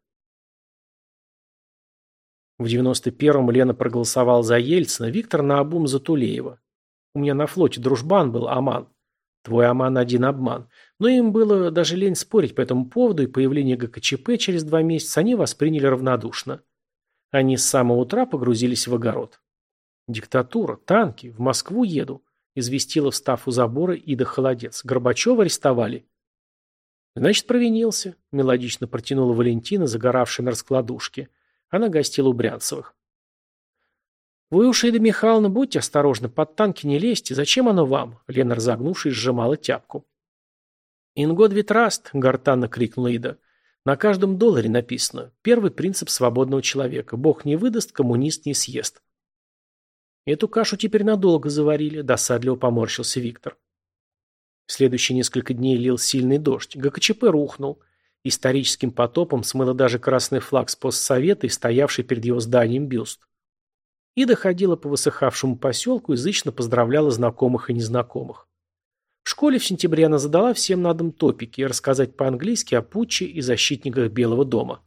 В 91-м Лена проголосовал за Ельцина, Виктор наобум за Тулеева. У меня на флоте дружбан был, Аман. Твой Аман один обман. Но им было даже лень спорить по этому поводу, и появление ГКЧП через два месяца они восприняли равнодушно. Они с самого утра погрузились в огород. «Диктатура, танки, в Москву еду», – известила, встав у забора, Ида Холодец. «Горбачева арестовали». «Значит, провинился», – мелодично протянула Валентина, загоравшая на раскладушке. Она гостила у Брянцевых. Вы уж, Ида Михайловна, будьте осторожны, под танки не лезьте. Зачем оно вам? Лена, разогнувшись, сжимала тяпку. «Ингод Витраст!» — гортанно крикнула Ида. «На каждом долларе написано. Первый принцип свободного человека. Бог не выдаст, коммунист не съест». «Эту кашу теперь надолго заварили», — досадливо поморщился Виктор. В следующие несколько дней лил сильный дождь. ГКЧП рухнул. Историческим потопом смыло даже красный флаг с постсовета и стоявший перед его зданием бюст и доходила по высыхавшему поселку, язычно поздравляла знакомых и незнакомых. В школе в сентябре она задала всем на дом топики и рассказать по-английски о путче и защитниках Белого дома.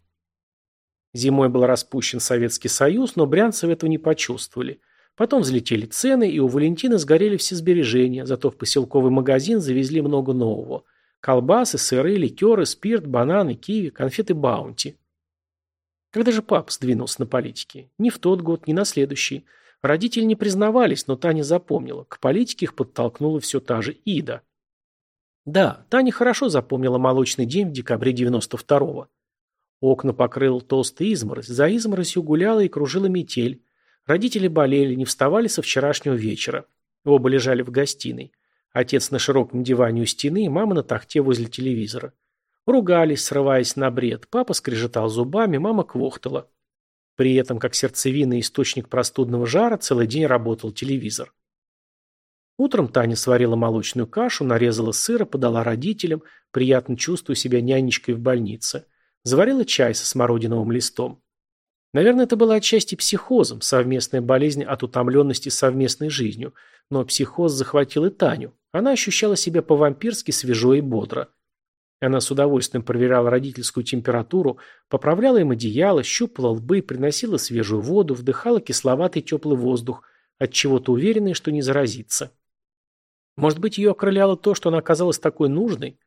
Зимой был распущен Советский Союз, но брянцев этого не почувствовали. Потом взлетели цены, и у Валентины сгорели все сбережения, зато в поселковый магазин завезли много нового. Колбасы, сыры, ликеры, спирт, бананы, киви, конфеты баунти. Когда же папа сдвинулся на политике? Ни в тот год, ни на следующий. Родители не признавались, но Таня запомнила. К политике их подтолкнула все та же Ида. Да, Таня хорошо запомнила молочный день в декабре 92-го. Окна покрыл толстый изморозь, за изморозью гуляла и кружила метель. Родители болели, не вставали со вчерашнего вечера. Оба лежали в гостиной. Отец на широком диване у стены мама на тахте возле телевизора. Ругались, срываясь на бред. Папа скрежетал зубами, мама квохтала. При этом, как сердцевина и источник простудного жара, целый день работал телевизор. Утром Таня сварила молочную кашу, нарезала сыра, подала родителям, приятно чувствуя себя нянечкой в больнице. Заварила чай со смородиновым листом. Наверное, это было отчасти психозом, совместная болезнь от утомленности совместной жизнью. Но психоз захватил и Таню. Она ощущала себя по-вампирски свежо и бодро. Она с удовольствием проверяла родительскую температуру, поправляла им одеяло, щупала лбы, приносила свежую воду, вдыхала кисловатый теплый воздух, от чего то уверенной, что не заразится. Может быть, ее окрыляло то, что она оказалась такой нужной?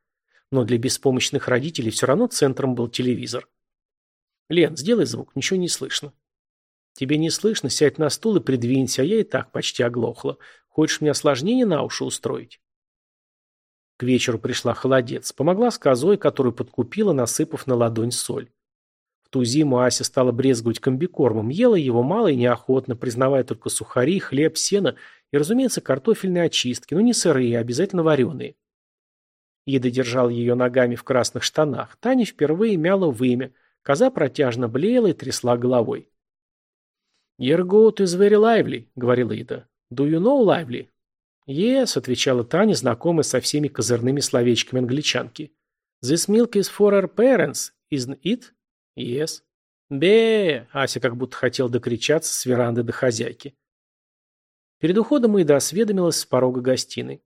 Но для беспомощных родителей все равно центром был телевизор. «Лен, сделай звук, ничего не слышно». «Тебе не слышно, сядь на стул и придвинься, а я и так почти оглохла. Хочешь мне осложнение на уши устроить?» К вечеру пришла холодец. Помогла с козой, которую подкупила, насыпав на ладонь соль. В ту зиму Ася стала брезговать комбикормом, ела его мало и неохотно, признавая только сухари, хлеб, сено и, разумеется, картофельные очистки, но не сырые, а обязательно вареные. Ида держал ее ногами в красных штанах. Таня впервые мяла вымя. Коза протяжно блеяла и трясла головой. «Ерго, is very lively," — говорила Ида. «Do you know lively? «Yes», — отвечала Таня, знакомая со всеми козырными словечками англичанки. «This milk is for our parents, isn't it?» «Yes». «Бе!» — Ася как будто хотел докричаться с веранды до хозяйки. Перед уходом Ида осведомилась с порога гостиной.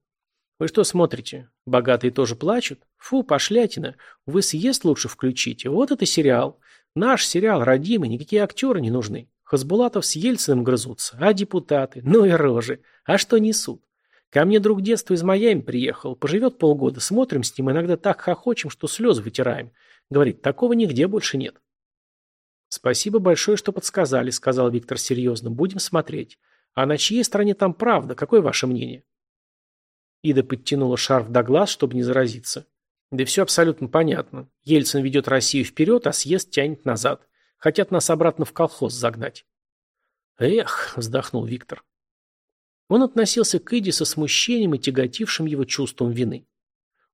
«Вы что смотрите? Богатые тоже плачут? Фу, пошлятина! Вы съезд лучше включите. Вот это сериал. Наш сериал, родимый, никакие актеры не нужны. Хазбулатов с Ельциным грызутся, а депутаты? Ну и рожи. А что несут? Ко мне друг детства из Майами приехал, поживет полгода, смотрим с ним, иногда так хохочем, что слезы вытираем. Говорит, такого нигде больше нет. Спасибо большое, что подсказали, сказал Виктор серьезно. Будем смотреть. А на чьей стороне там правда? Какое ваше мнение? Ида подтянула шарф до глаз, чтобы не заразиться. Да все абсолютно понятно. Ельцин ведет Россию вперед, а съезд тянет назад. Хотят нас обратно в колхоз загнать. Эх, вздохнул Виктор. Он относился к Иде со смущением и тяготившим его чувством вины.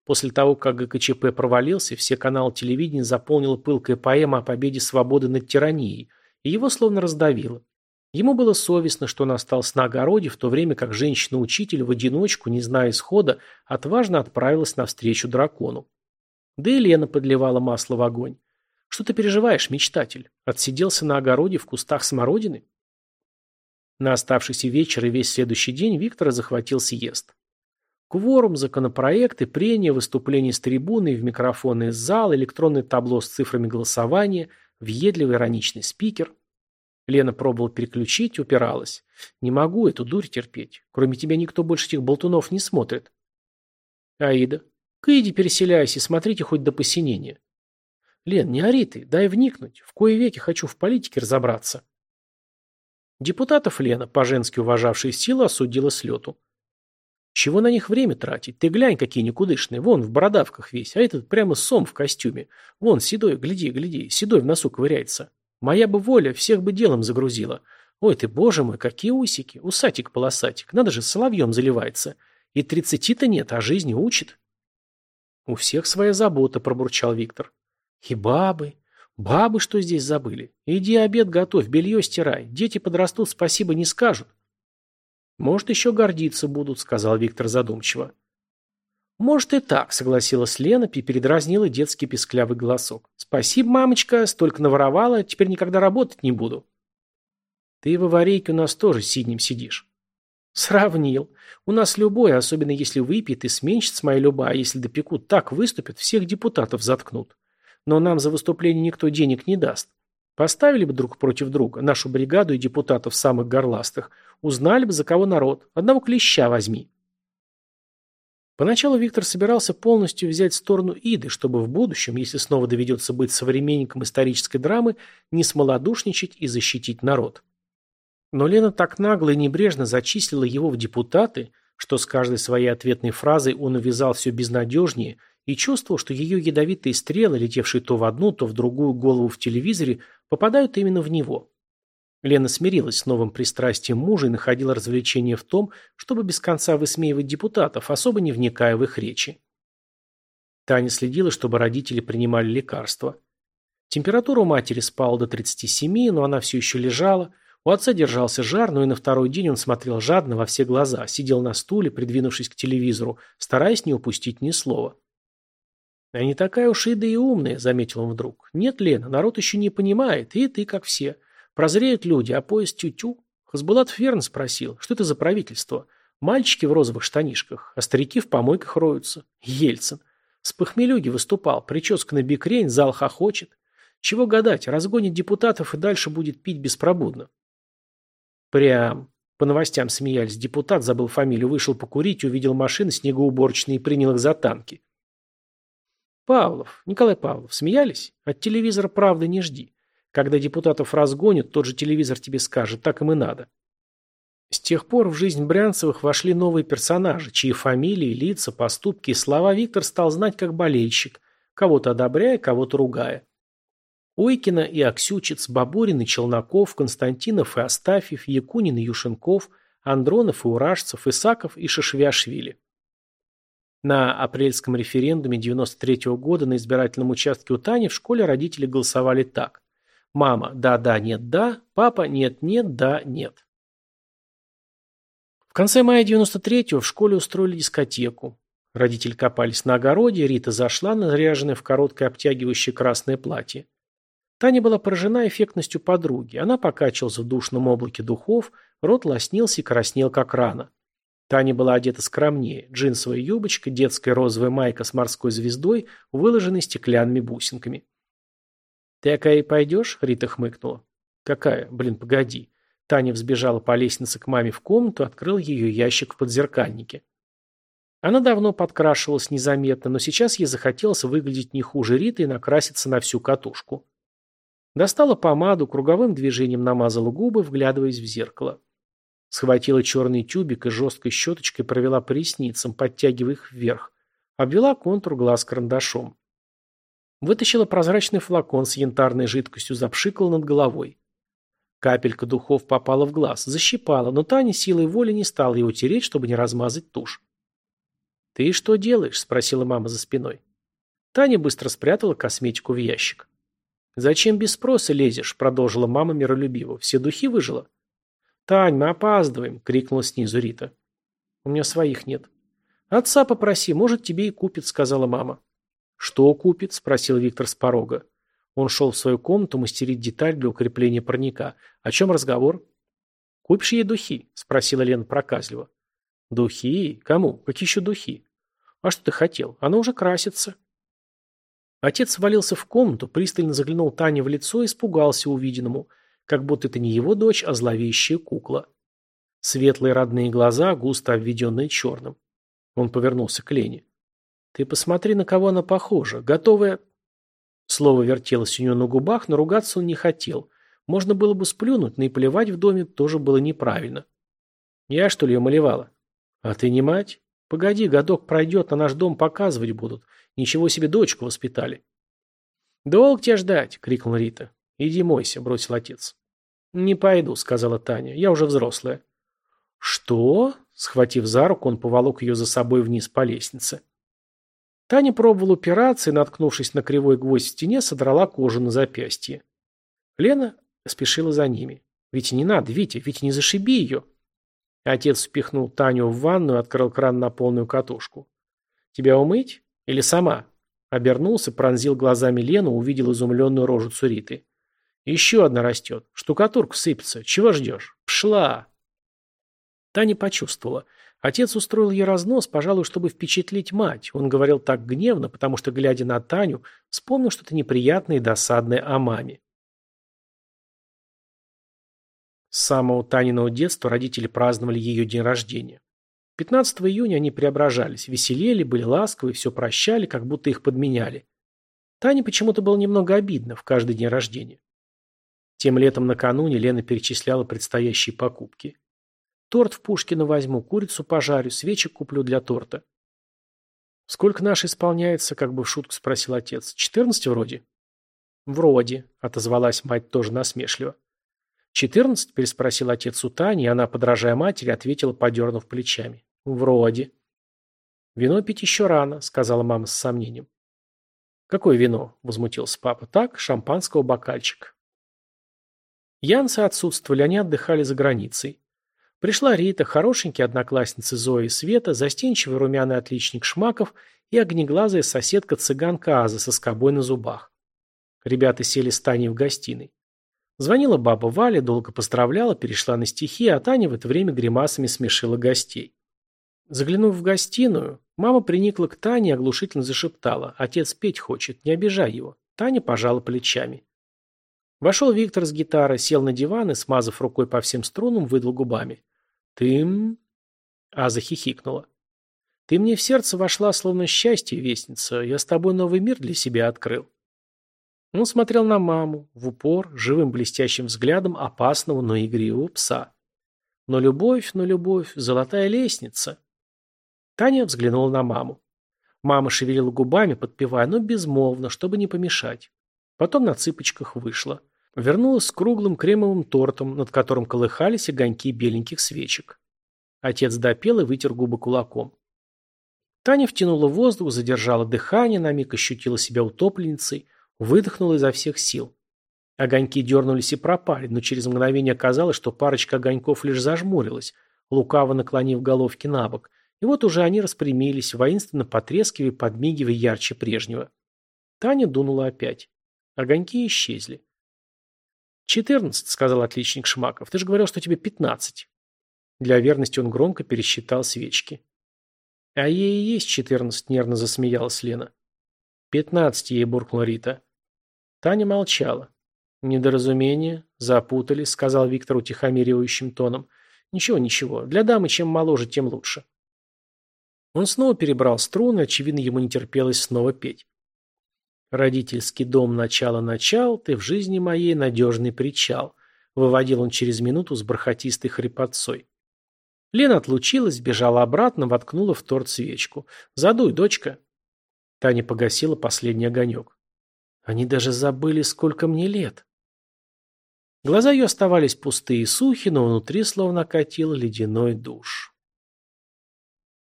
После того, как ГКЧП провалился, все каналы телевидения заполнила пылкая поэма о победе свободы над тиранией, и его словно раздавило. Ему было совестно, что он остался на огороде, в то время как женщина-учитель в одиночку, не зная исхода, отважно отправилась навстречу дракону. Да и Лена подливала масло в огонь. «Что ты переживаешь, мечтатель? Отсиделся на огороде в кустах смородины?» На оставшийся вечер и весь следующий день Виктора захватил съезд. Кворум, законопроекты, прения, выступления с трибуны, в микрофонный зал, электронное табло с цифрами голосования, въедливый ироничный спикер. Лена пробовала переключить, упиралась. «Не могу эту дурь терпеть. Кроме тебя никто больше этих болтунов не смотрит». «Аида, к Иде переселяйся и смотрите хоть до посинения». «Лен, не ори ты, дай вникнуть. В кое веки хочу в политике разобраться». Депутатов Лена, по-женски уважавшая силы, осудила слету. Чего на них время тратить? Ты глянь, какие никудышные. Вон, в бородавках весь, а этот прямо сом в костюме. Вон, седой, гляди, гляди, седой в носу ковыряется. Моя бы воля всех бы делом загрузила. Ой ты, боже мой, какие усики, усатик-полосатик, надо же, соловьем заливается. И тридцати-то нет, а жизни учит. У всех своя забота, пробурчал Виктор. И бабы, Бабы что здесь забыли? Иди обед готовь, белье стирай. Дети подрастут, спасибо не скажут. Может, еще гордиться будут, сказал Виктор задумчиво. Может и так, согласилась Лена и передразнила детский песклявый голосок. Спасибо, мамочка, столько наворовала, теперь никогда работать не буду. Ты в аварийке у нас тоже сиднем сидишь. Сравнил. У нас любой, особенно если выпьет и сменщица моя любая, если допекут, так выступят, всех депутатов заткнут но нам за выступление никто денег не даст. Поставили бы друг против друга нашу бригаду и депутатов самых горластых, узнали бы, за кого народ. Одного клеща возьми. Поначалу Виктор собирался полностью взять сторону Иды, чтобы в будущем, если снова доведется быть современником исторической драмы, не смолодушничать и защитить народ. Но Лена так нагло и небрежно зачислила его в депутаты, что с каждой своей ответной фразой он увязал все безнадежнее – и чувствовал, что ее ядовитые стрелы, летевшие то в одну, то в другую голову в телевизоре, попадают именно в него. Лена смирилась с новым пристрастием мужа и находила развлечение в том, чтобы без конца высмеивать депутатов, особо не вникая в их речи. Таня следила, чтобы родители принимали лекарства. Температура у матери спала до 37, но она все еще лежала. У отца держался жар, но и на второй день он смотрел жадно во все глаза, сидел на стуле, придвинувшись к телевизору, стараясь не упустить ни слова. Они такая уж и да и умная, заметил он вдруг. Нет, Лена, народ еще не понимает, и ты, как все. Прозреют люди, а поезд тю-тю. Хасбулат верно спросил, что это за правительство? Мальчики в розовых штанишках, а старики в помойках роются. Ельцин. С похмелюги выступал, прическа на бикрень, зал хохочет. Чего гадать, разгонит депутатов и дальше будет пить беспробудно. Прям. По новостям смеялись. Депутат, забыл фамилию, вышел покурить, увидел машины снегоуборочные и принял их за танки. Павлов, Николай Павлов, смеялись? А От телевизора правды не жди. Когда депутатов разгонят, тот же телевизор тебе скажет, так им и надо. С тех пор в жизнь Брянцевых вошли новые персонажи, чьи фамилии, лица, поступки и слова Виктор стал знать как болельщик, кого-то одобряя, кого-то ругая. Ойкина и Аксючиц, Бабурин и Челноков, Константинов и Астафьев, Якунин и Юшенков, Андронов и Уражцев, Исаков и Шишвяшвили. На апрельском референдуме 93 -го года на избирательном участке у Тани в школе родители голосовали так. Мама – да, да, нет, да. Папа – нет, нет, да, нет. В конце мая 93-го в школе устроили дискотеку. Родители копались на огороде, Рита зашла, наряженная в короткое обтягивающее красное платье. Таня была поражена эффектностью подруги. Она покачивалась в душном облаке духов, рот лоснился и краснел, как рана. Таня была одета скромнее. Джинсовая юбочка, детская розовая майка с морской звездой, выложенной стеклянными бусинками. «Ты и пойдешь?» — Рита хмыкнула. «Какая? Блин, погоди». Таня взбежала по лестнице к маме в комнату, открыл ее ящик в подзеркальнике. Она давно подкрашивалась незаметно, но сейчас ей захотелось выглядеть не хуже Риты и накраситься на всю катушку. Достала помаду, круговым движением намазала губы, вглядываясь в зеркало. Схватила черный тюбик и жесткой щеточкой провела по ресницам, подтягивая их вверх. Обвела контур глаз карандашом. Вытащила прозрачный флакон с янтарной жидкостью, запшикала над головой. Капелька духов попала в глаз, защипала, но Таня силой воли не стала его тереть, чтобы не размазать тушь. «Ты что делаешь?» – спросила мама за спиной. Таня быстро спрятала косметику в ящик. «Зачем без спроса лезешь?» – продолжила мама миролюбиво. «Все духи выжила?» «Тань, мы опаздываем!» — крикнула снизу Рита. «У меня своих нет». «Отца попроси, может, тебе и купит», — сказала мама. «Что купит?» — спросил Виктор с порога. Он шел в свою комнату мастерить деталь для укрепления парника. «О чем разговор?» «Купишь ей духи?» — спросила Лена проказливо. «Духи? Кому? Какие еще духи?» «А что ты хотел? Она уже красится». Отец ввалился в комнату, пристально заглянул Тане в лицо и испугался увиденному — как будто это не его дочь, а зловещая кукла. Светлые родные глаза, густо обведенные черным. Он повернулся к Лене. «Ты посмотри, на кого она похожа. Готовая...» Слово вертелось у нее на губах, но ругаться он не хотел. Можно было бы сплюнуть, но и плевать в доме тоже было неправильно. «Я, что ли, ее малевала?» «А ты не мать? Погоди, годок пройдет, на наш дом показывать будут. Ничего себе дочку воспитали». «Долг тебя ждать!» — крикнул Рита. «Иди мойся», — бросил отец. «Не пойду», — сказала Таня. «Я уже взрослая». «Что?» — схватив за руку, он поволок ее за собой вниз по лестнице. Таня пробовала упираться и, наткнувшись на кривой гвоздь в стене, содрала кожу на запястье. Лена спешила за ними. «Ведь не надо, Витя, ведь не зашиби ее!» Отец впихнул Таню в ванную и открыл кран на полную катушку. «Тебя умыть? Или сама?» Обернулся, пронзил глазами Лену, увидел изумленную рожу Цуриты. Еще одна растет. Штукатурка сыпется. Чего ждешь? Пшла!» Таня почувствовала. Отец устроил ей разнос, пожалуй, чтобы впечатлить мать. Он говорил так гневно, потому что, глядя на Таню, вспомнил что-то неприятное и досадное о маме. С самого Таниного детства родители праздновали ее день рождения. 15 июня они преображались, веселели, были ласковы, все прощали, как будто их подменяли. Тане почему-то было немного обидно в каждый день рождения. Тем летом накануне Лена перечисляла предстоящие покупки. Торт в Пушкина возьму, курицу пожарю, свечи куплю для торта. «Сколько наш исполняется?» – как бы в шутку спросил отец. «Четырнадцать вроде?» «Вроде», – отозвалась мать тоже насмешливо. «Четырнадцать?» – переспросил отец у Тани, и она, подражая матери, ответила, подернув плечами. «Вроде». «Вино пить еще рано», – сказала мама с сомнением. «Какое вино?» – возмутился папа. «Так, шампанского бокальчик. Янса отсутствовали, они отдыхали за границей. Пришла Рита, хорошенькая одноклассница Зои Света, застенчивый румяный отличник Шмаков и огнеглазая соседка-цыганка Аза со скобой на зубах. Ребята сели с Таней в гостиной. Звонила баба Валя, долго поздравляла, перешла на стихи, а Таня в это время гримасами смешила гостей. Заглянув в гостиную, мама приникла к Тане и оглушительно зашептала. «Отец петь хочет, не обижай его». Таня пожала плечами. Вошел Виктор с гитарой, сел на диван и, смазав рукой по всем струнам, выдал губами. Тым. Аза хихикнула. «Ты мне в сердце вошла, словно счастье, вестница. Я с тобой новый мир для себя открыл». Он смотрел на маму, в упор, живым блестящим взглядом опасного, но игривого пса. «Но любовь, но любовь, золотая лестница». Таня взглянула на маму. Мама шевелила губами, подпевая, но безмолвно, чтобы не помешать. Потом на цыпочках вышла. Вернулась с круглым кремовым тортом, над которым колыхались огоньки беленьких свечек. Отец допел и вытер губы кулаком. Таня втянула воздух, задержала дыхание, на миг ощутила себя утопленницей, выдохнула изо всех сил. Огоньки дернулись и пропали, но через мгновение оказалось, что парочка огоньков лишь зажмурилась, лукаво наклонив головки на бок, и вот уже они распрямились, воинственно потрескивая и подмигивая ярче прежнего. Таня дунула опять. Огоньки исчезли. «Четырнадцать», — сказал отличник Шмаков. «Ты же говорил, что тебе пятнадцать». Для верности он громко пересчитал свечки. «А ей и есть четырнадцать», — нервно засмеялась Лена. «Пятнадцать ей», — буркнула Рита. Таня молчала. «Недоразумение, запутались», — сказал Виктор утихомиривающим тоном. «Ничего, ничего. Для дамы чем моложе, тем лучше». Он снова перебрал струны, очевидно, ему не терпелось снова петь. Родительский дом начало-начал, ты в жизни моей надежный причал. Выводил он через минуту с бархатистой хрипотцой. Лена отлучилась, бежала обратно, воткнула в торт свечку. «Задуй, дочка!» Таня погасила последний огонек. Они даже забыли, сколько мне лет. Глаза ее оставались пустые и сухи, но внутри словно катил ледяной душ.